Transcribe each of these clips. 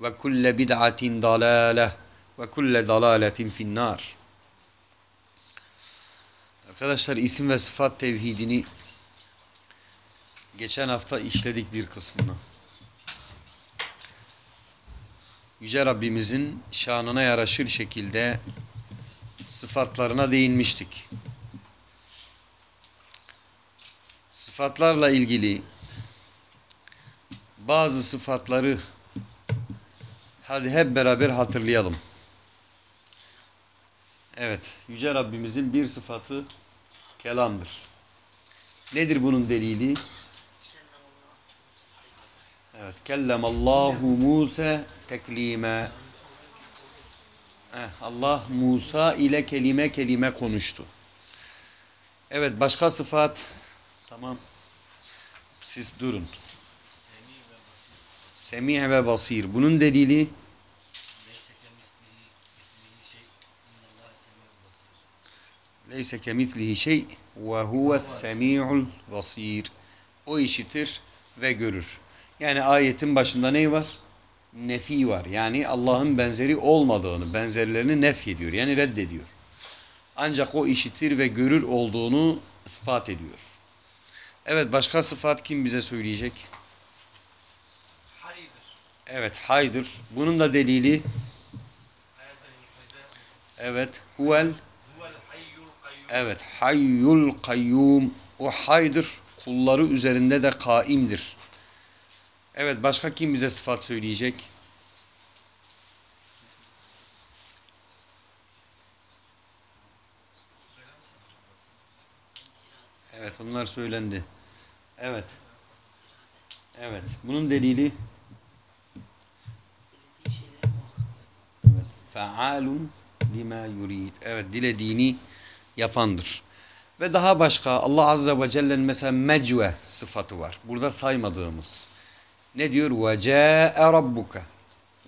ve kulle bid'atin dalale ve kulle dalaletin finnar. Arkadaşlar isim ve sıfat tevhidini geçen hafta işledik bir kısmını. Yüce Rabbimizin şanına yaraşır şekilde sıfatlarına değinmiştik. Sıfatlarla ilgili bazı sıfatları hadi hep beraber hatırlayalım. Evet, Yüce Rabbimizin bir sıfatı kelamdır. Nedir bunun delili? Evet, kellemallahu Musa teklime. Eh, Allah Musa ile kelime kelime konuştu. Evet, başka sıfat. Tamam. Siz durun. Semih ve basir. Bunun delili Leyse kemitlihi şey ve huves semi'ul basir. O işitir ve görür. Yani ayetin başında ne var? Nefi var. Yani Allah'ın benzeri olmadığını, benzerlerini nef ediyor. Yani reddediyor. Ancak o işitir ve görür olduğunu ispat ediyor. Evet başka sıfat kim bize söyleyecek? Evet haydır. Bunun da delili evet huvel. Evet hayyul kayyum o haydır kulları üzerinde de kaimdir. Evet başka kim bize sıfat söyleyecek? Evet onlar söylendi. Evet. Evet. Bunun delili Evet. Faalun lima yurid. Evet dilediğini yapandır. Ve daha başka Allah Azze ve Celle'nin mesela mecve sıfatı var. Burada saymadığımız. Ne diyor? Rabbuka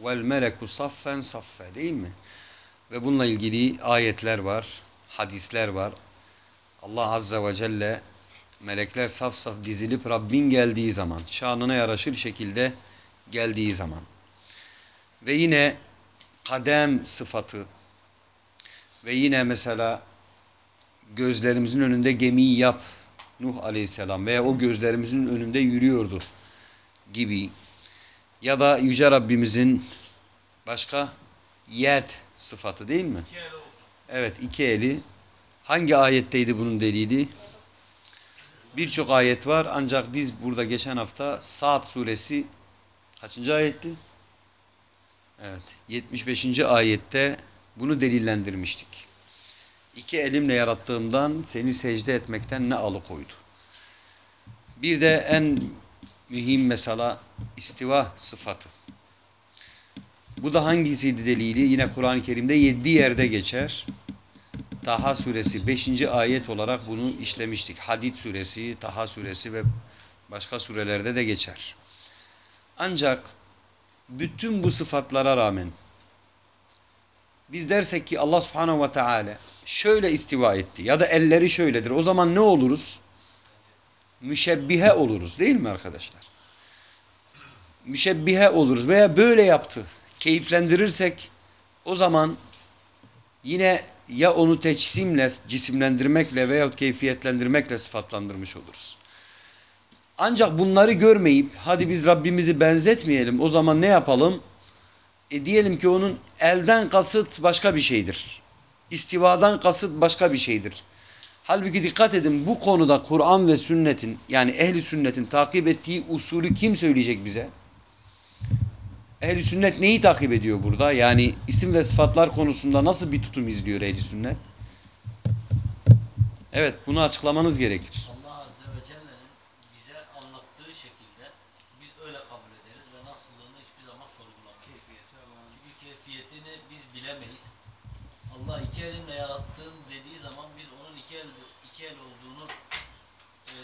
vel meleku saffen saffe değil mi? Ve bununla ilgili ayetler var, hadisler var. Allah Azze ve Celle melekler saf saf dizilip Rabbin geldiği zaman, şanına yaraşır şekilde geldiği zaman. Ve yine kadem sıfatı ve yine mesela gözlerimizin önünde gemiyi yap Nuh aleyhisselam veya o gözlerimizin önünde yürüyordu gibi ya da Yüce Rabbimizin başka yet sıfatı değil mi? Evet iki eli. Hangi ayetteydi bunun delili? Birçok ayet var ancak biz burada geçen hafta Saat suresi kaçıncı ayetti? Evet 75. ayette bunu delillendirmiştik. İki elimle yarattığımdan seni secde etmekten ne alıkoydu? Bir de en mühim mesela istiva sıfatı. Bu da hangisiydi delili? Yine Kur'an-ı Kerim'de yedi yerde geçer. Taha suresi 5. ayet olarak bunu işlemiştik. Hadid suresi, Taha suresi ve başka surelerde de geçer. Ancak bütün bu sıfatlara rağmen biz dersek ki Allah subhanehu ve teala şöyle istiva etti ya da elleri şöyledir. O zaman ne oluruz? Müşebbihe oluruz değil mi arkadaşlar? müşebbihe oluruz veya böyle yaptı. Keyiflendirirsek o zaman yine ya onu teçsimle, cisimlendirmekle veyahut keyfiyetlendirmekle sıfatlandırmış oluruz. Ancak bunları görmeyip hadi biz Rabbimizi benzetmeyelim o zaman ne yapalım? E diyelim ki onun elden kasıt başka bir şeydir. İstivadan kasıt başka bir şeydir. Halbuki dikkat edin bu konuda Kur'an ve sünnetin yani ehli sünnetin takip ettiği usulü kim söyleyecek bize? Ehli sünnet neyi takip ediyor burada? Yani isim ve sıfatlar konusunda nasıl bir tutum izliyor ehli sünnet? Evet bunu açıklamanız gerekir. Allah Azze ve Celle'nin bize anlattığı şekilde biz öyle kabul ederiz ve nasıllığını hiçbir zaman sorgulamayız. Çünkü keyfiyetini biz bilemeyiz. Allah iki elimle yarattığım dediği zaman biz onun iki el, iki el olduğunu e,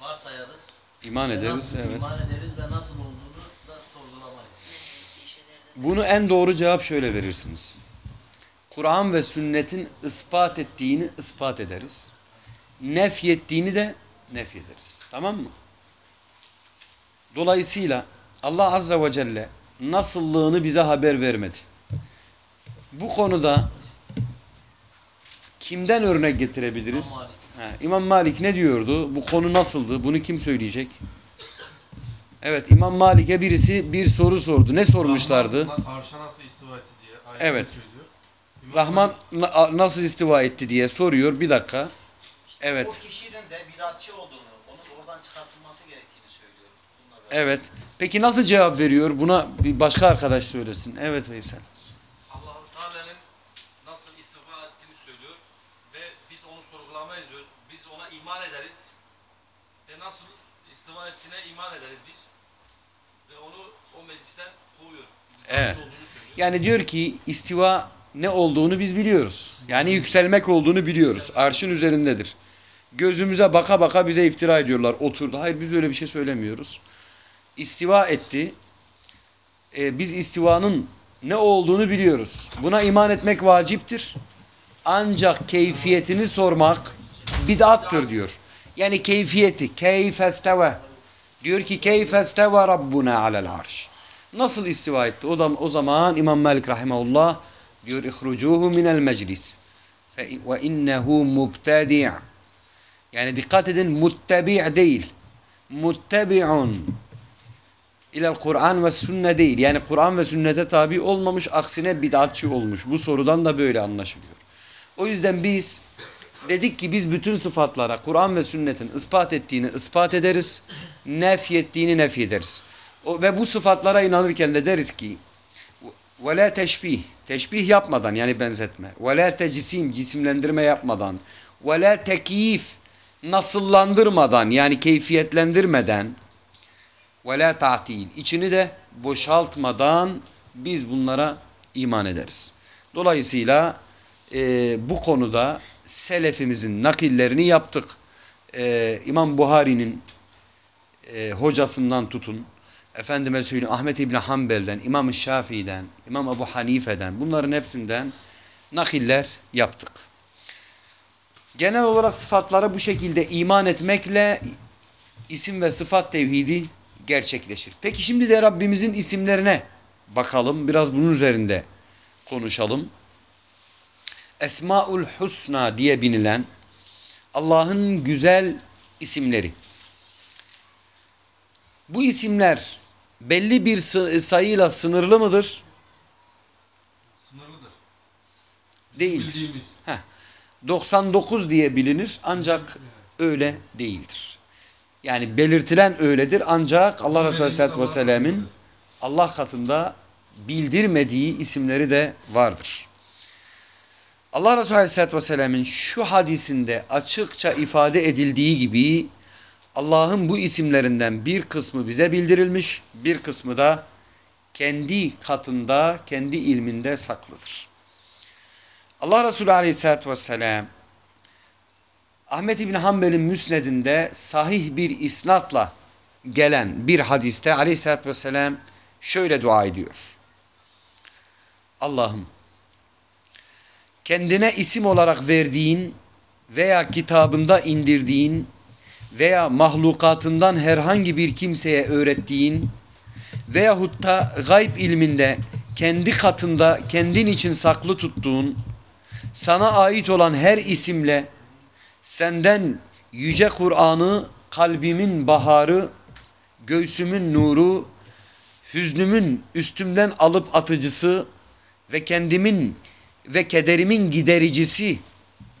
varsayarız. İman Ve ederiz. nasıl Evet. iman ederiz ve nasıl olduğunu da sorgulamayız. Bunu en doğru cevap şöyle verirsiniz. Kur'an ve sünnetin ispat ettiğini ispat ederiz. Nefyettiğini de nefyederiz. Tamam mı? Dolayısıyla Allah Azze ve Celle nasıllığını bize haber vermedi. Bu konuda kimden örnek getirebiliriz? İmam İmam Malik ne diyordu? Bu konu nasıldı? Bunu kim söyleyecek? Evet İmam Malik'e birisi bir soru sordu. Ne sormuşlardı? Rahman Arşa nasıl istiva etti diye ayet Evet. Rahman na- nasıl istiva etti diye soruyor. Bir dakika. Evet. O kişinin de bidatçı olduğunu, onun oradan çıkartılması gerektiğini söylüyor. Evet. Peki nasıl cevap veriyor? Buna bir başka arkadaş söylesin. Evet Veysel. Allahu Teala'nın nasıl istifa ettiğini söylüyor ve biz onu sorgulamayız diyor. Biz ona iman ederiz ve nasıl istifa ettiğine iman ederiz biz ve onu o meclisten kovuyor. Yani diyor ki istiva ne olduğunu biz biliyoruz. Yani yükselmek olduğunu biliyoruz. Arşın üzerindedir. Gözümüze baka baka bize iftira ediyorlar. Oturdu. Hayır biz öyle bir şey söylemiyoruz. İstiva etti. Ee, biz istivanın ne olduğunu biliyoruz. Buna iman etmek vaciptir. Ancak keyfiyetini sormak bid'attır diyor. Yani keyfiyeti. Keyfesteve. Diyor ki keyfesteve Rabbuna alel arş. Nasıl istiva etti? O, da, o zaman İmam Malik rahimahullah diyor ihrucuhu minel meclis. Ve innehu mubtadi' Yani dikkat edin muttebi' değil. Muttebi'un ilel Kur'an ve sünne değil. Yani Kur'an ve sünnete tabi olmamış aksine bid'atçı olmuş. Bu sorudan da böyle anlaşılıyor. O yüzden biz dedik ki biz bütün sıfatlara Kur'an ve sünnetin ispat ettiğini ispat ederiz. Nefyettiğini nefyederiz. Ve bu sıfatlara inanırken de deriz ki ve la teşbih. Teşbih yapmadan yani benzetme. Ve la tecisim cisimlendirme yapmadan. Ve la tekyif nasıllandırmadan yani keyfiyetlendirmeden ve la ta'til içini de boşaltmadan biz bunlara iman ederiz. Dolayısıyla e, bu konuda selefimizin nakillerini yaptık. E, İmam Buhari'nin e, hocasından tutun, efendime söyleyeyim Ahmet İbni Hanbel'den, İmam Şafii'den, İmam Ebu Hanife'den bunların hepsinden nakiller yaptık. Genel olarak sıfatlara bu şekilde iman etmekle isim ve sıfat tevhidi gerçekleşir. Peki şimdi de Rabbimizin isimlerine bakalım. Biraz bunun üzerinde konuşalım. Esmaül Husna diye binilen Allah'ın güzel isimleri. Bu isimler belli bir sı- sayıyla sınırlı mıdır? Sınırlıdır. Değildir. Heh. 99 diye bilinir ancak öyle değildir. Yani belirtilen öyledir ancak Allah Resulü Aleyhisselatü Vesselam'ın Allah katında bildirmediği isimleri de vardır. Allah Resulü Aleyhisselatü Vesselam'ın şu hadisinde açıkça ifade edildiği gibi Allah'ın bu isimlerinden bir kısmı bize bildirilmiş, bir kısmı da kendi katında, kendi ilminde saklıdır. Allah Resulü Aleyhisselatü Vesselam Ahmet İbni Hanbel'in müsnedinde sahih bir isnatla gelen bir hadiste Aleyhisselatü Vesselam şöyle dua ediyor. Allah'ım kendine isim olarak verdiğin veya kitabında indirdiğin veya mahlukatından herhangi bir kimseye öğrettiğin veyahut da gayb ilminde kendi katında kendin için saklı tuttuğun sana ait olan her isimle senden yüce Kur'an'ı kalbimin baharı, göğsümün nuru, hüznümün üstümden alıp atıcısı ve kendimin ve kederimin gidericisi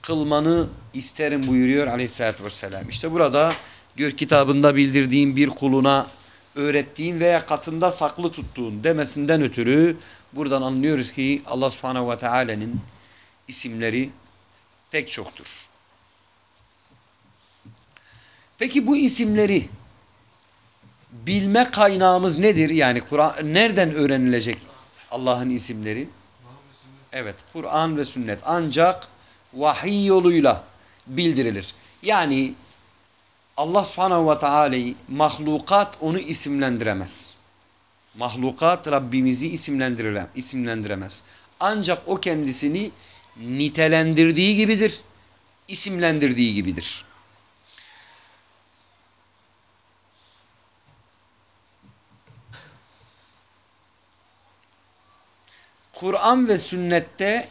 kılmanı isterim buyuruyor aleyhissalatü vesselam. İşte burada diyor kitabında bildirdiğim bir kuluna öğrettiğin veya katında saklı tuttuğun demesinden ötürü buradan anlıyoruz ki Allah subhanehu ve teala'nın isimleri pek çoktur. Peki bu isimleri bilme kaynağımız nedir? Yani Kur'an nereden öğrenilecek Allah'ın isimleri? Evet, Kur'an ve sünnet ancak vahiy yoluyla bildirilir. Yani Allah subhanahu ve teala'yı mahlukat onu isimlendiremez. Mahlukat Rabbimizi isimlendiremez. Ancak o kendisini nitelendirdiği gibidir, isimlendirdiği gibidir. Kur'an ve sünnette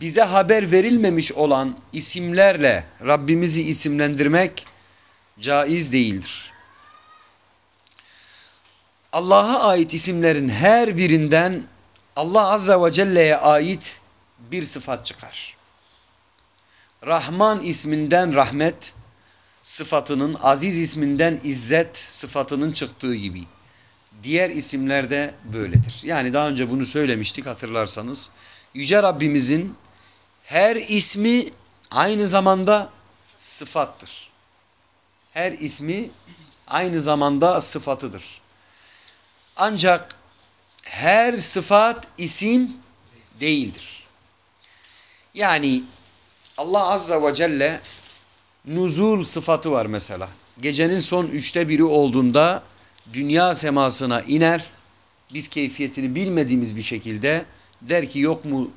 bize haber verilmemiş olan isimlerle Rabbimizi isimlendirmek caiz değildir. Allah'a ait isimlerin her birinden Allah Azze ve Celle'ye ait bir sıfat çıkar. Rahman isminden rahmet sıfatının, aziz isminden izzet sıfatının çıktığı gibi. Diğer isimler de böyledir. Yani daha önce bunu söylemiştik hatırlarsanız. Yüce Rabbimizin her ismi aynı zamanda sıfattır. Her ismi aynı zamanda sıfatıdır. Ancak her sıfat isim değildir. Yani Allah Azza ve Celle nuzul sıfatı var mesela. Gecenin son üçte biri olduğunda dünya semasına iner. Biz keyfiyetini bilmediğimiz bir şekilde der ki yok mu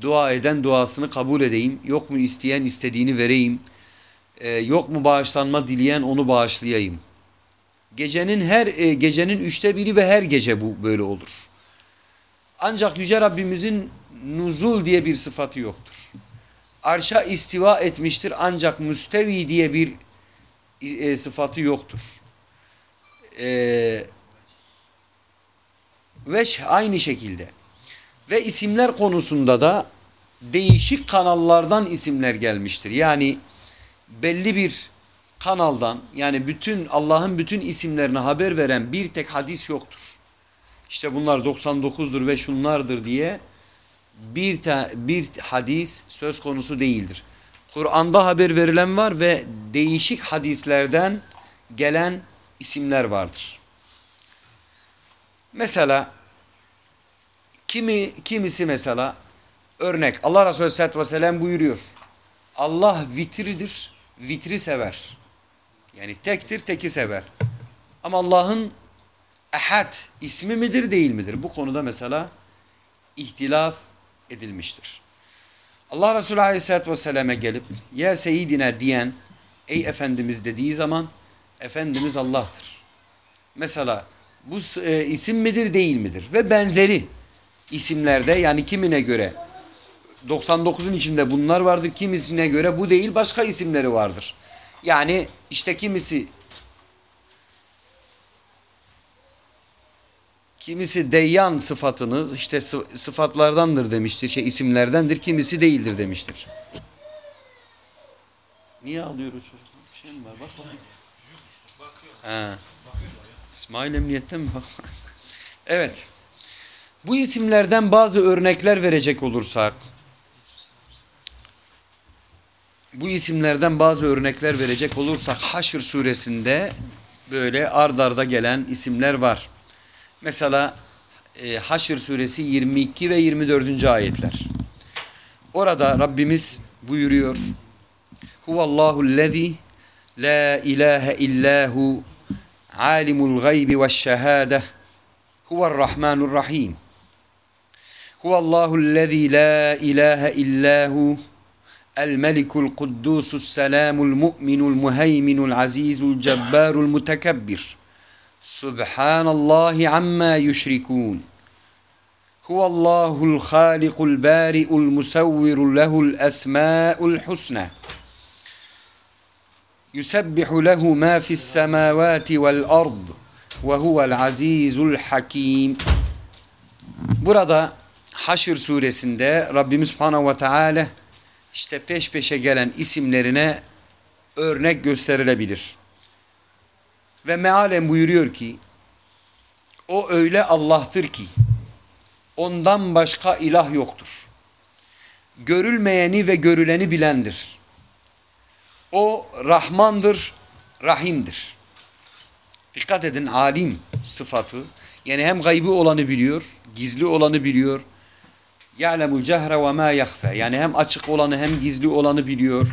dua eden duasını kabul edeyim. Yok mu isteyen istediğini vereyim. Ee, yok mu bağışlanma dileyen onu bağışlayayım. Gecenin her e, gecenin üçte biri ve her gece bu böyle olur. Ancak Yüce Rabbimizin nuzul diye bir sıfatı yoktur. Arşa istiva etmiştir ancak müstevi diye bir e, sıfatı yoktur. E, veş aynı şekilde. Ve isimler konusunda da değişik kanallardan isimler gelmiştir. Yani belli bir kanaldan yani bütün Allah'ın bütün isimlerini haber veren bir tek hadis yoktur. İşte bunlar 99'dur ve şunlardır diye bir, bir hadis söz konusu değildir. Kur'an'da haber verilen var ve değişik hadislerden gelen isimler vardır. Mesela kimi kimisi mesela örnek Allah Resulü Aleyhisselatü Vesselam buyuruyor. Allah vitridir, vitri sever. Yani tektir, teki sever. Ama Allah'ın ehad ismi midir değil midir? Bu konuda mesela ihtilaf edilmiştir. Allah Resulü Aleyhisselatü Vesselam'e gelip ya seyyidine diyen ey Efendimiz dediği zaman Efendimiz Allah'tır. Mesela bu e, isim midir değil midir? Ve benzeri isimlerde yani kimine göre 99'un içinde bunlar vardır. Kimisine göre bu değil başka isimleri vardır. Yani işte kimisi kimisi deyyan sıfatını işte sıfatlardandır demiştir. Şey isimlerdendir. Kimisi değildir demiştir. Niye alıyoruz çocuklar? Bir şey mi var? Bak. Ha. İsmail Emniyet'te mi? Bak. evet. Bu isimlerden bazı örnekler verecek olursak bu isimlerden bazı örnekler verecek olursak Haşr suresinde böyle ard arda gelen isimler var. Mesela e, Haşr suresi 22 ve 24. ayetler. Orada Rabbimiz buyuruyor. Huvallahu'llezî la ilahe illahu alimul gaybi ve şehâdeh huvarrahmanurrahim. هو الله الذي لا إله إلا هو الملك القدوس السلام المؤمن المهيمن العزيز الجبار المتكبر. سبحان الله عما يشركون. هو الله الخالق البارئ المسور له الأسماء الحسنى. يسبح له ما في السماوات والأرض وهو العزيز الحكيم. Burada Haşr suresinde Rabbimiz Subhanahu ve Teala işte peş peşe gelen isimlerine örnek gösterilebilir. Ve mealen buyuruyor ki o öyle Allah'tır ki ondan başka ilah yoktur. Görülmeyeni ve görüleni bilendir. O Rahmandır, Rahim'dir. Dikkat edin alim sıfatı. Yani hem gaybi olanı biliyor, gizli olanı biliyor. Cehre ve ma yahfe. Yani hem açık olanı hem gizli olanı biliyor.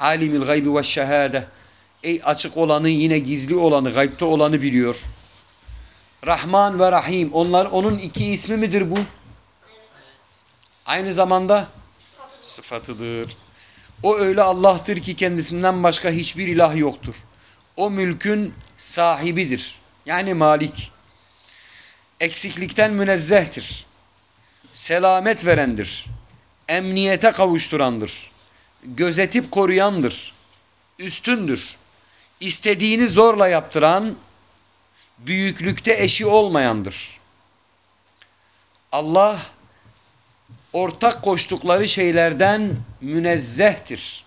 Gaybi ve şehade. Ey açık olanı yine gizli olanı, gaybte olanı biliyor. Rahman ve Rahim. Onlar onun iki ismi midir bu? Aynı zamanda sıfatıdır. O öyle Allah'tır ki kendisinden başka hiçbir ilah yoktur. O mülkün sahibidir. Yani malik. Eksiklikten münezzehtir. Selamet verendir. Emniyete kavuşturandır. Gözetip koruyandır. Üstündür. İstediğini zorla yaptıran, büyüklükte eşi olmayandır. Allah ortak koştukları şeylerden münezzehtir.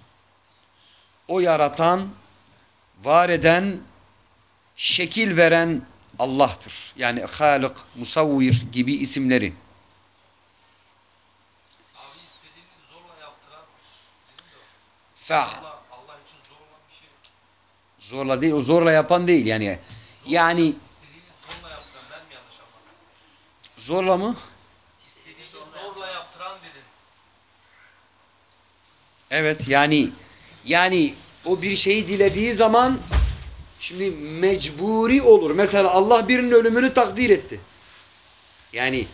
O yaratan, var eden, şekil veren Allah'tır. Yani Halık, Musavvir gibi isimleri. Abi istediğini zorla yaptıran dedim de Fa Allah, Allah için zor olan bir şey yok. zorla değil, o zorla yapan değil yani. Yani zorla mı? Zorla yaptıran dedin. Evet yani yani o bir şeyi dilediği zaman şimdi mecburi olur. Mesela Allah birinin ölümünü takdir etti. Yani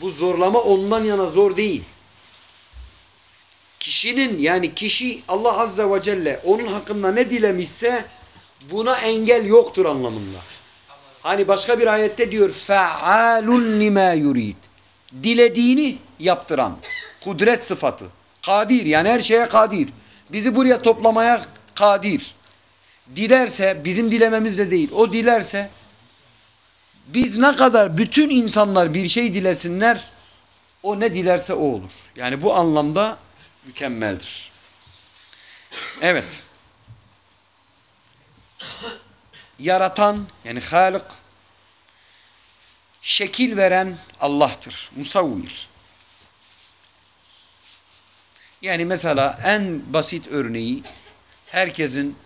bu zorlama ondan yana zor değil. Kişinin yani kişi Allah Azze ve Celle onun hakkında ne dilemişse buna engel yoktur anlamında. Hani başka bir ayette diyor fealun lima yurid. Dilediğini yaptıran. Kudret sıfatı. Kadir yani her şeye kadir. Bizi buraya toplamaya kadir. Dilerse bizim dilememiz de değil. O dilerse biz ne kadar bütün insanlar bir şey dilesinler o ne dilerse o olur. Yani bu anlamda mükemmeldir. Evet. Yaratan yani Halık şekil veren Allah'tır. Musavvir. Yani mesela en basit örneği herkesin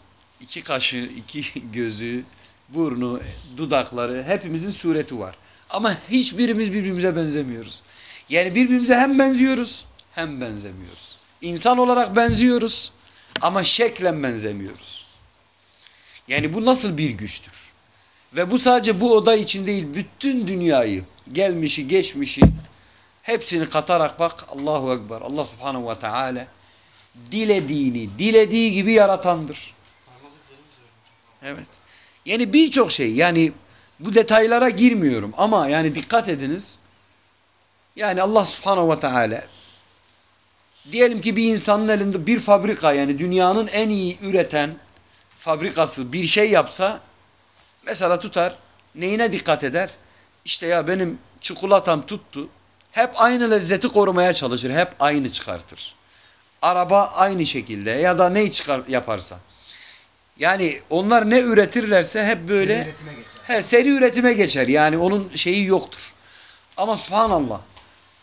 iki kaşı, iki gözü, burnu, dudakları hepimizin sureti var. Ama hiçbirimiz birbirimize benzemiyoruz. Yani birbirimize hem benziyoruz hem benzemiyoruz. İnsan olarak benziyoruz ama şeklen benzemiyoruz. Yani bu nasıl bir güçtür? Ve bu sadece bu oda için değil bütün dünyayı, gelmişi, geçmişi hepsini katarak bak Allahu Ekber. Allah Subhanahu ve Teala dilediğini, dilediği gibi yaratandır. Evet. Yani birçok şey yani bu detaylara girmiyorum ama yani dikkat ediniz. Yani Allah Subhanahu ve Teala diyelim ki bir insanın elinde bir fabrika yani dünyanın en iyi üreten fabrikası bir şey yapsa mesela tutar neyine dikkat eder? İşte ya benim çikolatam tuttu. Hep aynı lezzeti korumaya çalışır. Hep aynı çıkartır. Araba aynı şekilde ya da ne çıkar yaparsa. Yani onlar ne üretirlerse hep böyle Üretime geçer. he, seri üretime geçer. Yani onun şeyi yoktur. Ama subhanallah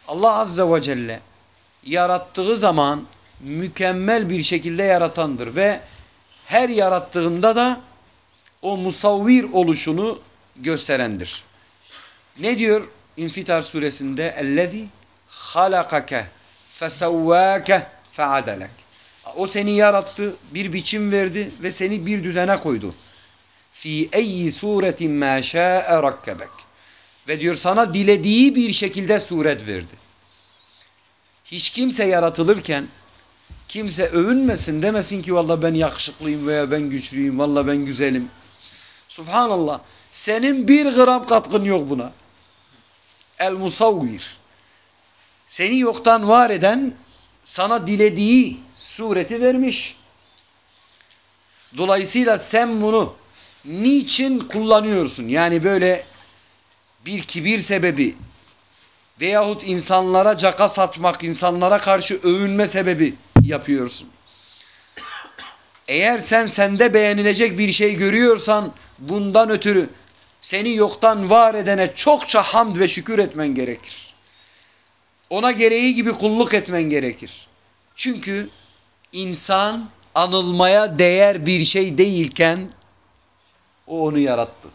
Allah azze ve celle yarattığı zaman mükemmel bir şekilde yaratandır ve her yarattığında da o musavvir oluşunu gösterendir. Ne diyor İnfitar suresinde? Ellezî halakake fesevvâke feadelek. O seni yarattı, bir biçim verdi ve seni bir düzene koydu. Fi eyyi suretin mâ şâ'e rakkebek. Ve diyor sana dilediği bir şekilde suret verdi. Hiç kimse yaratılırken kimse övünmesin demesin ki valla ben yakışıklıyım veya ben güçlüyüm valla ben güzelim. Subhanallah. Senin bir gram katkın yok buna. El musavvir. Seni yoktan var eden sana dilediği sureti vermiş. Dolayısıyla sen bunu niçin kullanıyorsun? Yani böyle bir kibir sebebi veyahut insanlara caka satmak, insanlara karşı övünme sebebi yapıyorsun. Eğer sen sende beğenilecek bir şey görüyorsan bundan ötürü seni yoktan var edene çokça hamd ve şükür etmen gerekir. Ona gereği gibi kulluk etmen gerekir. Çünkü insan anılmaya değer bir şey değilken o onu yarattı.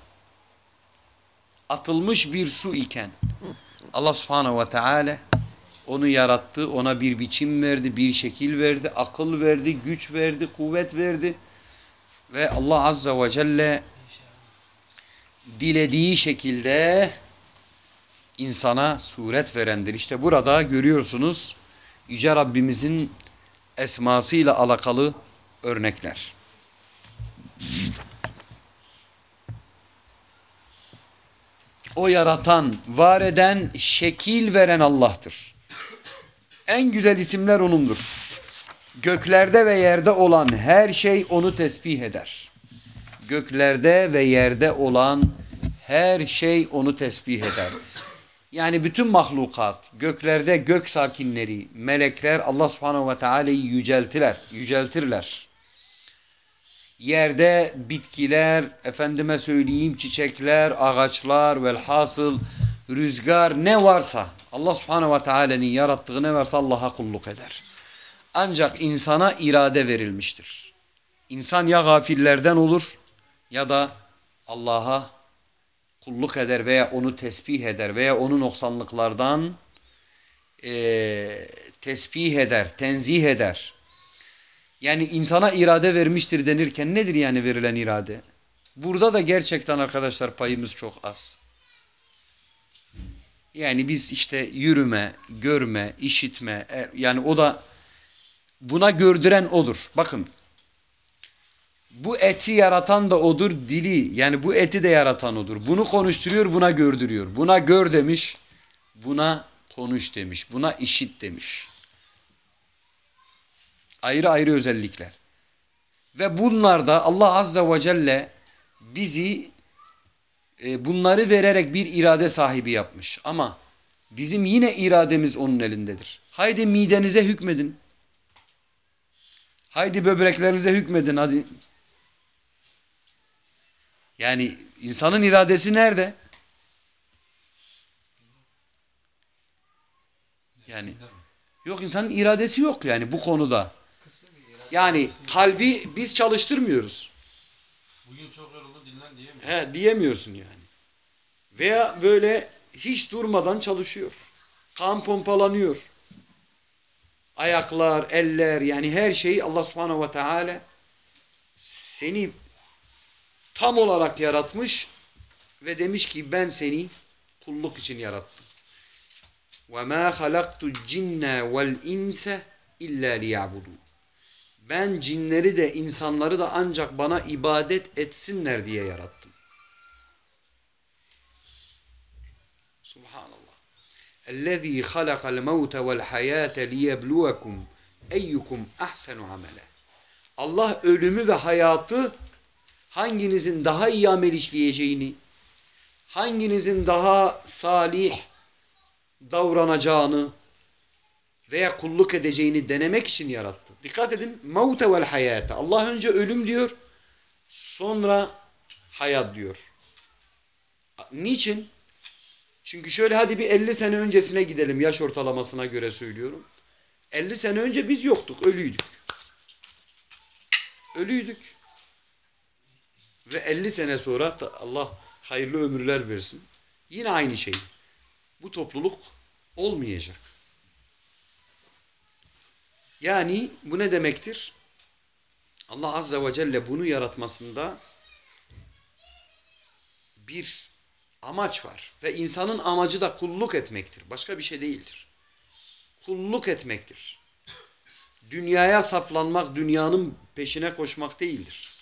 Atılmış bir su iken Allah subhanehu ve teala onu yarattı, ona bir biçim verdi, bir şekil verdi, akıl verdi, güç verdi, kuvvet verdi. Ve Allah azze ve celle dilediği şekilde insana suret verendir. İşte burada görüyorsunuz Yüce Rabbimizin esmasıyla alakalı örnekler. O yaratan, var eden, şekil veren Allah'tır. En güzel isimler O'nundur. Göklerde ve yerde olan her şey O'nu tesbih eder. Göklerde ve yerde olan her şey O'nu tesbih eder. Yani bütün mahlukat, göklerde gök sakinleri, melekler Allah subhanehu ve teala'yı yüceltiler, yüceltirler. Yerde bitkiler, efendime söyleyeyim çiçekler, ağaçlar, velhasıl rüzgar ne varsa Allah subhanehu ve teala'nın yarattığı ne varsa Allah'a kulluk eder. Ancak insana irade verilmiştir. İnsan ya gafillerden olur ya da Allah'a kulluk eder veya onu tesbih eder veya onun noksanlıklardan e, tesbih eder, tenzih eder. Yani insana irade vermiştir denirken nedir yani verilen irade? Burada da gerçekten arkadaşlar payımız çok az. Yani biz işte yürüme, görme, işitme e, yani o da buna gördüren odur. Bakın bu eti yaratan da odur, dili yani bu eti de yaratan odur. Bunu konuşturuyor, buna gördürüyor. Buna gör demiş, buna konuş demiş, buna işit demiş. Ayrı ayrı özellikler. Ve bunlarda Allah Azze ve Celle bizi e, bunları vererek bir irade sahibi yapmış. Ama bizim yine irademiz onun elindedir. Haydi midenize hükmedin. Haydi böbreklerinize hükmedin hadi. Yani insanın iradesi nerede? Yani yok insanın iradesi yok yani bu konuda. Yani kalbi biz çalıştırmıyoruz. Bugün çok yoruldu dinlen diyemiyorum. He diyemiyorsun yani. Veya böyle hiç durmadan çalışıyor. Kan pompalanıyor. Ayaklar, eller yani her şey Allah subhanehu ve teala seni tam olarak yaratmış ve demiş ki ben seni kulluk için yarattım. وَمَا خَلَقْتُ الْجِنَّ وَالْاِنْسَ اِلَّا لِيَعْبُدُونَ Ben cinleri de insanları da ancak bana ibadet etsinler diye yarattım. Subhanallah. اَلَّذ۪ي خَلَقَ الْمَوْتَ وَالْحَيَاةَ لِيَبْلُوَكُمْ اَيُّكُمْ اَحْسَنُ عَمَلًا Allah ölümü ve hayatı hanginizin daha iyi amel işleyeceğini, hanginizin daha salih davranacağını veya kulluk edeceğini denemek için yarattı. Dikkat edin. Mevte vel hayata. Allah önce ölüm diyor. Sonra hayat diyor. Niçin? Çünkü şöyle hadi bir 50 sene öncesine gidelim yaş ortalamasına göre söylüyorum. 50 sene önce biz yoktuk, ölüydük. Ölüydük. Ve 50 sene sonra Allah hayırlı ömürler versin. Yine aynı şey. Bu topluluk olmayacak. Yani bu ne demektir? Allah Azze ve Celle bunu yaratmasında bir amaç var. Ve insanın amacı da kulluk etmektir. Başka bir şey değildir. Kulluk etmektir. Dünyaya saplanmak, dünyanın peşine koşmak değildir.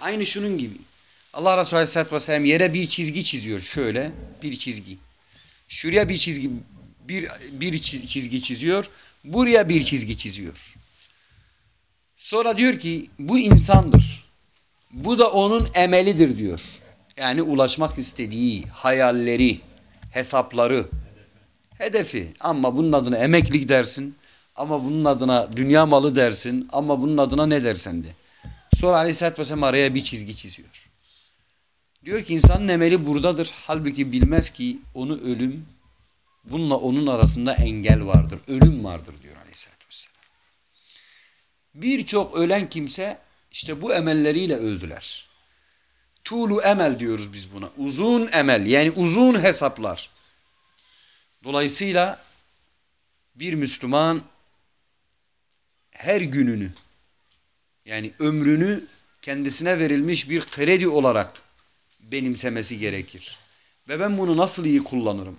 Aynı şunun gibi. Allah Resulü Aleyhisselatü Vesselam yere bir çizgi çiziyor. Şöyle bir çizgi. Şuraya bir çizgi bir, bir çiz- çizgi çiziyor. Buraya bir çizgi çiziyor. Sonra diyor ki bu insandır. Bu da onun emelidir diyor. Yani ulaşmak istediği hayalleri, hesapları, hedefi. Ama bunun adına emeklilik dersin. Ama bunun adına dünya malı dersin. Ama bunun adına ne dersen de. Sonra Aleyhisselatü Vesselam araya bir çizgi çiziyor. Diyor ki insanın emeli buradadır. Halbuki bilmez ki onu ölüm, bununla onun arasında engel vardır. Ölüm vardır diyor Aleyhisselatü Vesselam. Birçok ölen kimse işte bu emelleriyle öldüler. Tulu emel diyoruz biz buna. Uzun emel yani uzun hesaplar. Dolayısıyla bir Müslüman her gününü yani ömrünü kendisine verilmiş bir kredi olarak benimsemesi gerekir. Ve ben bunu nasıl iyi kullanırım?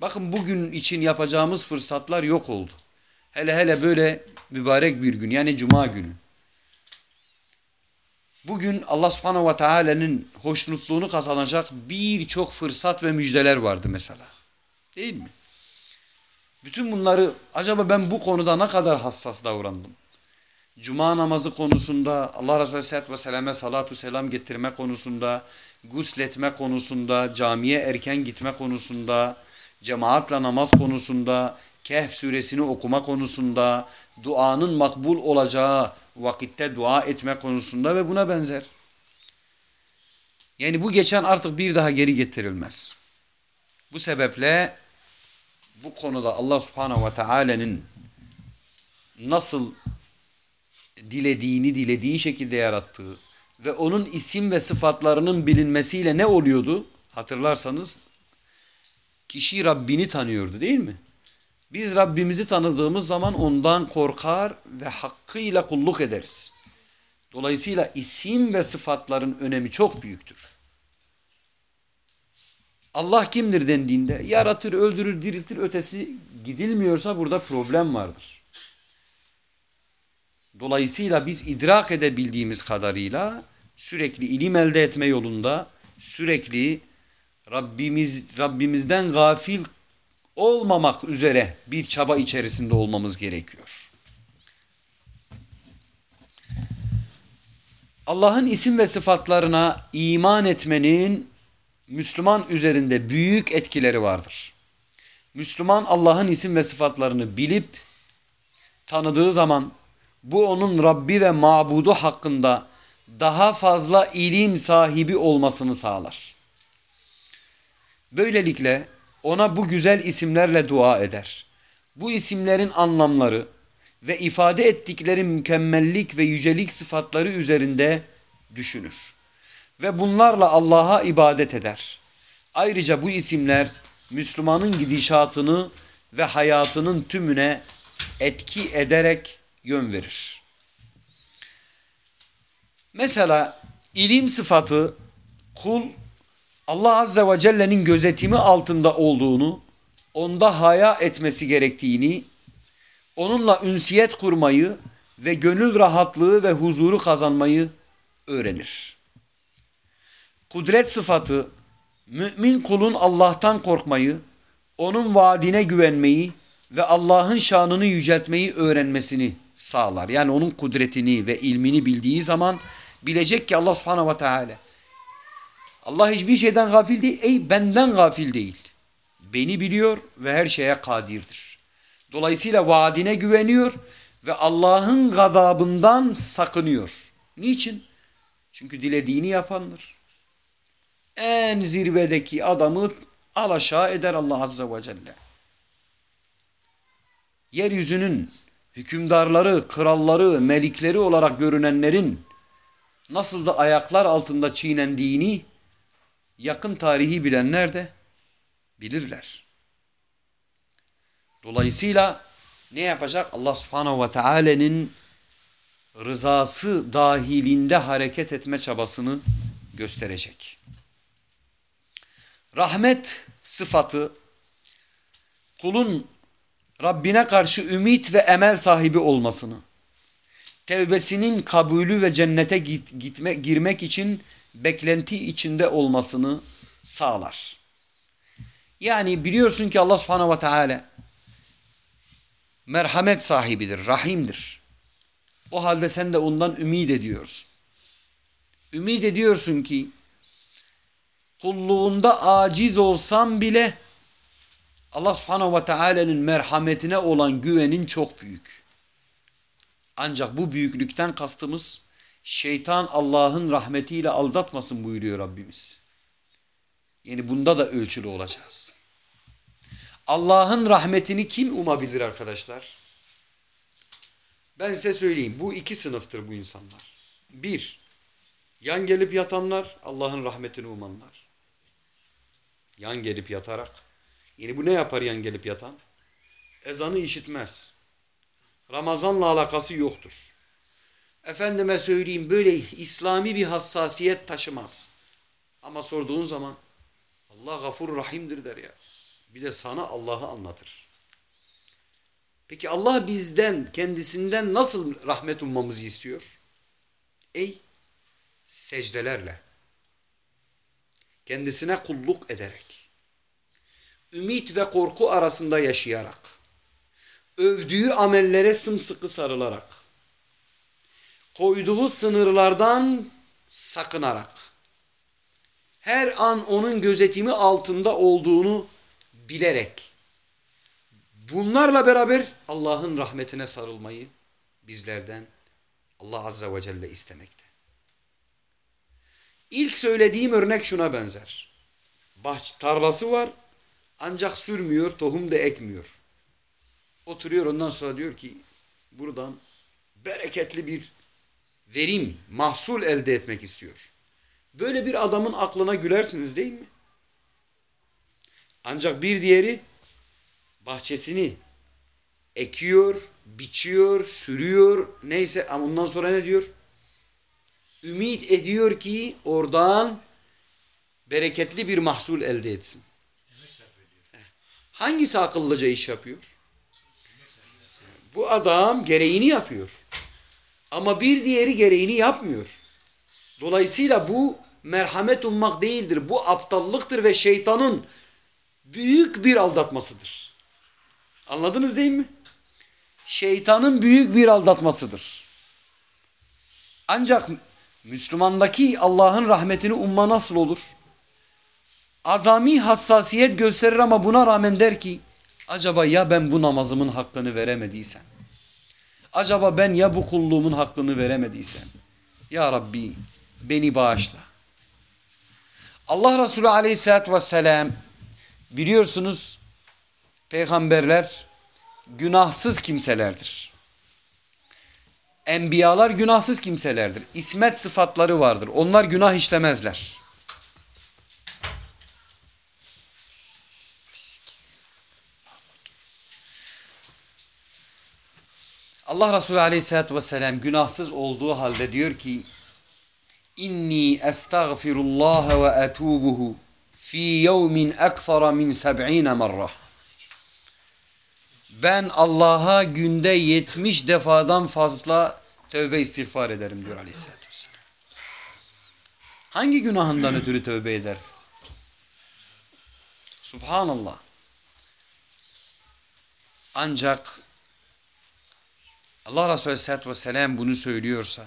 Bakın bugün için yapacağımız fırsatlar yok oldu. Hele hele böyle mübarek bir gün yani cuma günü. Bugün Allah subhanehu ve teala'nın hoşnutluğunu kazanacak birçok fırsat ve müjdeler vardı mesela. Değil mi? Bütün bunları acaba ben bu konuda ne kadar hassas davrandım? Cuma namazı konusunda, Allah Resulü Aleyhisselatü Vesselam'e salatu selam getirme konusunda, gusletme konusunda, camiye erken gitme konusunda, cemaatle namaz konusunda, Kehf suresini okuma konusunda, duanın makbul olacağı vakitte dua etme konusunda ve buna benzer. Yani bu geçen artık bir daha geri getirilmez. Bu sebeple bu konuda Allah subhanehu ve teala'nın nasıl dilediğini dilediği şekilde yarattığı ve onun isim ve sıfatlarının bilinmesiyle ne oluyordu? Hatırlarsanız kişi Rabbini tanıyordu değil mi? Biz Rabbimizi tanıdığımız zaman ondan korkar ve hakkıyla kulluk ederiz. Dolayısıyla isim ve sıfatların önemi çok büyüktür. Allah kimdir dendiğinde yaratır, öldürür, diriltir ötesi gidilmiyorsa burada problem vardır. Dolayısıyla biz idrak edebildiğimiz kadarıyla sürekli ilim elde etme yolunda sürekli Rabbimiz Rabbimizden gafil olmamak üzere bir çaba içerisinde olmamız gerekiyor. Allah'ın isim ve sıfatlarına iman etmenin Müslüman üzerinde büyük etkileri vardır. Müslüman Allah'ın isim ve sıfatlarını bilip tanıdığı zaman bu onun Rabbi ve mabudu hakkında daha fazla ilim sahibi olmasını sağlar. Böylelikle ona bu güzel isimlerle dua eder. Bu isimlerin anlamları ve ifade ettikleri mükemmellik ve yücelik sıfatları üzerinde düşünür. Ve bunlarla Allah'a ibadet eder. Ayrıca bu isimler Müslümanın gidişatını ve hayatının tümüne etki ederek yön verir. Mesela ilim sıfatı kul Allah Azze ve Celle'nin gözetimi altında olduğunu, onda haya etmesi gerektiğini, onunla ünsiyet kurmayı ve gönül rahatlığı ve huzuru kazanmayı öğrenir. Kudret sıfatı, mümin kulun Allah'tan korkmayı, onun vaadine güvenmeyi ve Allah'ın şanını yüceltmeyi öğrenmesini sağlar. Yani onun kudretini ve ilmini bildiği zaman bilecek ki Allah subhanahu ve teala Allah hiçbir şeyden gafil değil. Ey benden gafil değil. Beni biliyor ve her şeye kadirdir. Dolayısıyla vaadine güveniyor ve Allah'ın gazabından sakınıyor. Niçin? Çünkü dilediğini yapandır. En zirvedeki adamı alaşağı eder Allah Azze ve Celle. Yeryüzünün hükümdarları, kralları, melikleri olarak görünenlerin nasıl da ayaklar altında çiğnendiğini yakın tarihi bilenler de bilirler. Dolayısıyla ne yapacak? Allah subhanehu ve teala'nın rızası dahilinde hareket etme çabasını gösterecek. Rahmet sıfatı kulun Rabbine karşı ümit ve emel sahibi olmasını, tevbesinin kabulü ve cennete git, gitme, girmek için beklenti içinde olmasını sağlar. Yani biliyorsun ki Allah subhanahu ve teala merhamet sahibidir, rahimdir. O halde sen de ondan ümit ediyorsun. Ümit ediyorsun ki kulluğunda aciz olsam bile Allah subhanahu ve teala'nın merhametine olan güvenin çok büyük. Ancak bu büyüklükten kastımız şeytan Allah'ın rahmetiyle aldatmasın buyuruyor Rabbimiz. Yani bunda da ölçülü olacağız. Allah'ın rahmetini kim umabilir arkadaşlar? Ben size söyleyeyim. Bu iki sınıftır bu insanlar. Bir, yan gelip yatanlar, Allah'ın rahmetini umanlar. Yan gelip yatarak. Yani bu ne yapar yan gelip yatan? Ezanı işitmez. Ramazanla alakası yoktur. Efendime söyleyeyim böyle İslami bir hassasiyet taşımaz. Ama sorduğun zaman Allah gafur rahimdir der ya. Bir de sana Allah'ı anlatır. Peki Allah bizden, kendisinden nasıl rahmet ummamızı istiyor? Ey secdelerle, kendisine kulluk ederek, ümit ve korku arasında yaşayarak, övdüğü amellere sımsıkı sarılarak, koyduğu sınırlardan sakınarak, her an onun gözetimi altında olduğunu bilerek, bunlarla beraber Allah'ın rahmetine sarılmayı bizlerden Allah Azze ve Celle istemekte. İlk söylediğim örnek şuna benzer. Bahç tarlası var ancak sürmüyor, tohum da ekmiyor. Oturuyor ondan sonra diyor ki buradan bereketli bir verim, mahsul elde etmek istiyor. Böyle bir adamın aklına gülersiniz değil mi? Ancak bir diğeri bahçesini ekiyor, biçiyor, sürüyor neyse ama ondan sonra ne diyor? Ümit ediyor ki oradan bereketli bir mahsul elde etsin. Hangisi akıllıca iş yapıyor? Bu adam gereğini yapıyor. Ama bir diğeri gereğini yapmıyor. Dolayısıyla bu merhamet ummak değildir. Bu aptallıktır ve şeytanın büyük bir aldatmasıdır. Anladınız değil mi? Şeytanın büyük bir aldatmasıdır. Ancak Müslümandaki Allah'ın rahmetini umma nasıl olur? Azami hassasiyet gösterir ama buna rağmen der ki acaba ya ben bu namazımın hakkını veremediysem? Acaba ben ya bu kulluğumun hakkını veremediysem? Ya Rabbi beni bağışla. Allah Resulü aleyhissalatü vesselam biliyorsunuz peygamberler günahsız kimselerdir. Enbiyalar günahsız kimselerdir. İsmet sıfatları vardır. Onlar günah işlemezler. Allah Resulü aleyhissalatü vesselam günahsız olduğu halde diyor ki İnni estağfirullah ve etubuhu fi yevmin ekfara min seb'ine marra. Ben Allah'a günde 70 defadan fazla tövbe istiğfar ederim diyor aleyhissalatü vesselam. Hangi günahından ötürü tövbe eder? Subhanallah. Ancak Allah Resulü Aleyhisselatü Vesselam bunu söylüyorsa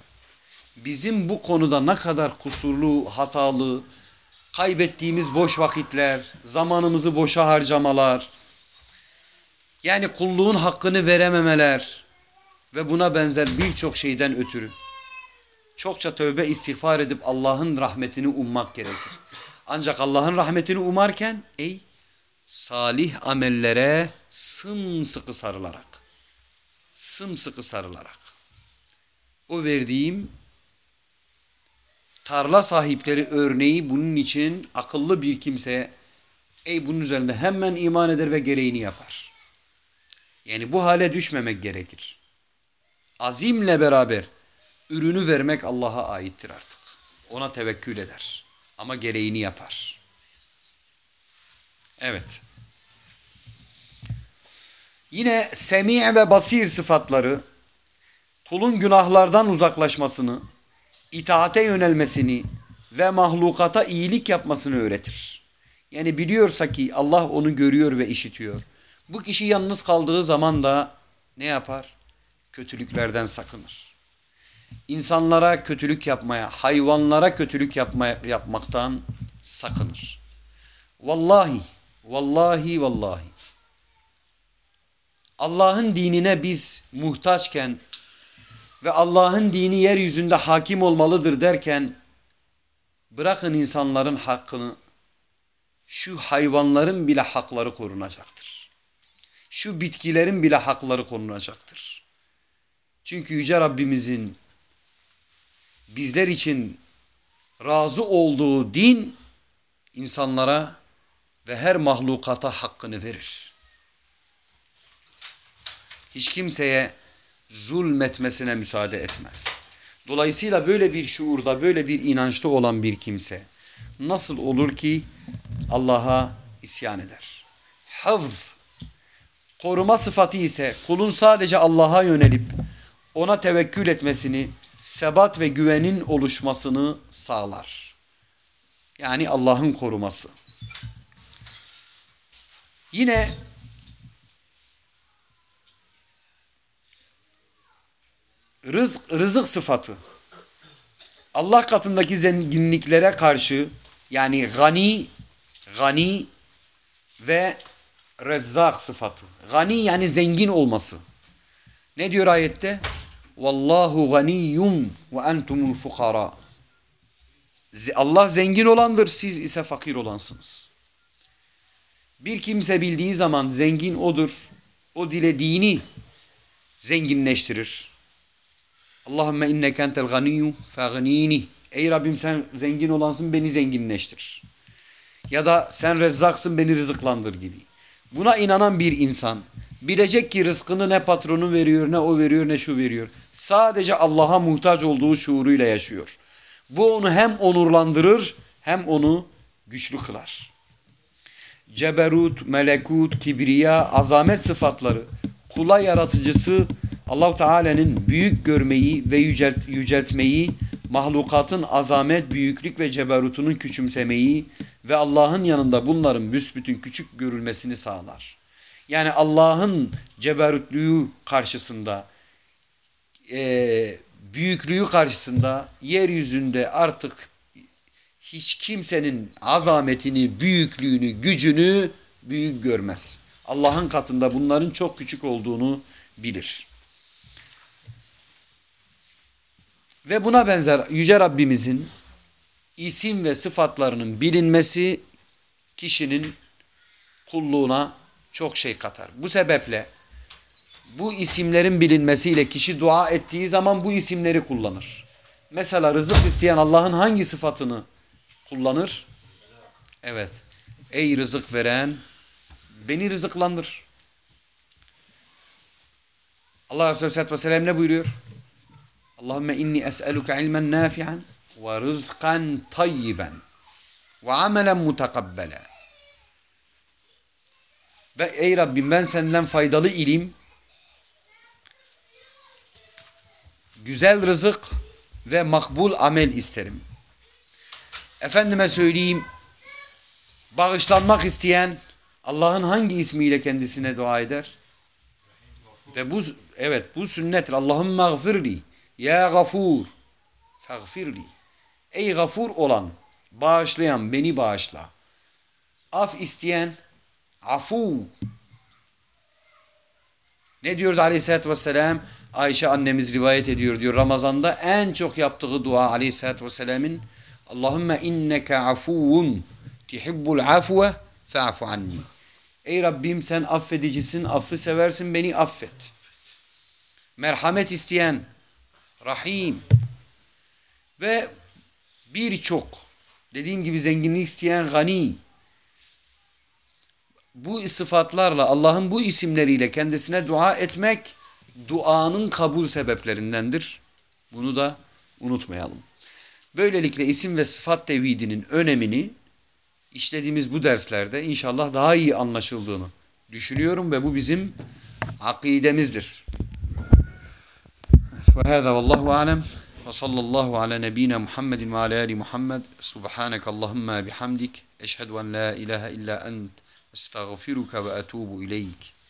bizim bu konuda ne kadar kusurlu, hatalı, kaybettiğimiz boş vakitler, zamanımızı boşa harcamalar, yani kulluğun hakkını verememeler ve buna benzer birçok şeyden ötürü çokça tövbe istiğfar edip Allah'ın rahmetini ummak gerekir. Ancak Allah'ın rahmetini umarken ey salih amellere sımsıkı sarılarak sımsıkı sarılarak o verdiğim tarla sahipleri örneği bunun için akıllı bir kimse ey bunun üzerinde hemen iman eder ve gereğini yapar. Yani bu hale düşmemek gerekir. Azimle beraber ürünü vermek Allah'a aittir artık. Ona tevekkül eder. Ama gereğini yapar. Evet. Yine semi' ve basir sıfatları kulun günahlardan uzaklaşmasını, itaate yönelmesini ve mahlukata iyilik yapmasını öğretir. Yani biliyorsa ki Allah onu görüyor ve işitiyor. Bu kişi yalnız kaldığı zaman da ne yapar? Kötülüklerden sakınır. İnsanlara kötülük yapmaya, hayvanlara kötülük yapmaya, yapmaktan sakınır. Vallahi, vallahi, vallahi. Allah'ın dinine biz muhtaçken ve Allah'ın dini yeryüzünde hakim olmalıdır derken bırakın insanların hakkını şu hayvanların bile hakları korunacaktır. Şu bitkilerin bile hakları korunacaktır. Çünkü Yüce Rabbimizin bizler için razı olduğu din insanlara ve her mahlukata hakkını verir. Hiç kimseye zulmetmesine müsaade etmez. Dolayısıyla böyle bir şuurda, böyle bir inançta olan bir kimse nasıl olur ki Allah'a isyan eder? Hafz, koruma sıfatı ise kulun sadece Allah'a yönelip ona tevekkül etmesini, sebat ve güvenin oluşmasını sağlar. Yani Allah'ın koruması. Yine rızk, rızık sıfatı. Allah katındaki zenginliklere karşı yani gani, gani ve rezzak sıfatı. Gani yani zengin olması. Ne diyor ayette? Vallahu ganiyyum ve entumul fukara. Allah zengin olandır, siz ise fakir olansınız. Bir kimse bildiği zaman zengin odur. O dilediğini zenginleştirir. Allahümme inneke entel ganiyyu fegnini. Ey Rabbim sen zengin olansın beni zenginleştir. Ya da sen rezzaksın beni rızıklandır gibi. Buna inanan bir insan bilecek ki rızkını ne patronu veriyor ne o veriyor ne şu veriyor. Sadece Allah'a muhtaç olduğu şuuruyla yaşıyor. Bu onu hem onurlandırır hem onu güçlü kılar. Ceberut, melekut, kibriya, azamet sıfatları kula yaratıcısı allah Teala'nın büyük görmeyi ve yücelt, yüceltmeyi, mahlukatın azamet, büyüklük ve ceberutunun küçümsemeyi ve Allah'ın yanında bunların büsbütün küçük görülmesini sağlar. Yani Allah'ın ceberutlüğü karşısında, e, büyüklüğü karşısında yeryüzünde artık hiç kimsenin azametini, büyüklüğünü, gücünü büyük görmez. Allah'ın katında bunların çok küçük olduğunu bilir. Ve buna benzer Yüce Rabbimizin isim ve sıfatlarının bilinmesi kişinin kulluğuna çok şey katar. Bu sebeple bu isimlerin bilinmesiyle kişi dua ettiği zaman bu isimleri kullanır. Mesela rızık isteyen Allah'ın hangi sıfatını kullanır? Evet. Ey rızık veren beni rızıklandır. Allah Resulü Aleyhisselatü Vesselam ne buyuruyor? Allahümme inni es'eluke ilmen nafi'an ve rızkan tayyiben ve amelen mutakabbele. Ve ey Rabbim ben senden faydalı ilim, güzel rızık ve makbul amel isterim. Efendime söyleyeyim, bağışlanmak isteyen Allah'ın hangi ismiyle kendisine dua eder? Ve bu evet bu sünnettir. Allahümme gfirli ya gafur fagfirli. Ey gafur olan, bağışlayan beni bağışla. Af isteyen afu. Ne diyordu aleyhissalatü vesselam? Ayşe annemiz rivayet ediyor diyor. Ramazanda en çok yaptığı dua aleyhissalatü vesselamın Allahümme inneke afuvun tihibbul afve fa'fu anni. Ey Rabbim sen affedicisin, affı seversin beni affet. Merhamet isteyen Rahim ve birçok dediğim gibi zenginlik isteyen Gani bu sıfatlarla Allah'ın bu isimleriyle kendisine dua etmek duanın kabul sebeplerindendir. Bunu da unutmayalım. Böylelikle isim ve sıfat tevhidinin önemini işlediğimiz bu derslerde inşallah daha iyi anlaşıldığını düşünüyorum ve bu bizim akidemizdir. وهذا والله أعلم. وصلى الله على نبينا محمد وعلى آل محمد. سبحانك اللهم بحمدك. أشهد أن لا إله إلا أنت. أستغفرك وأتوب إليك.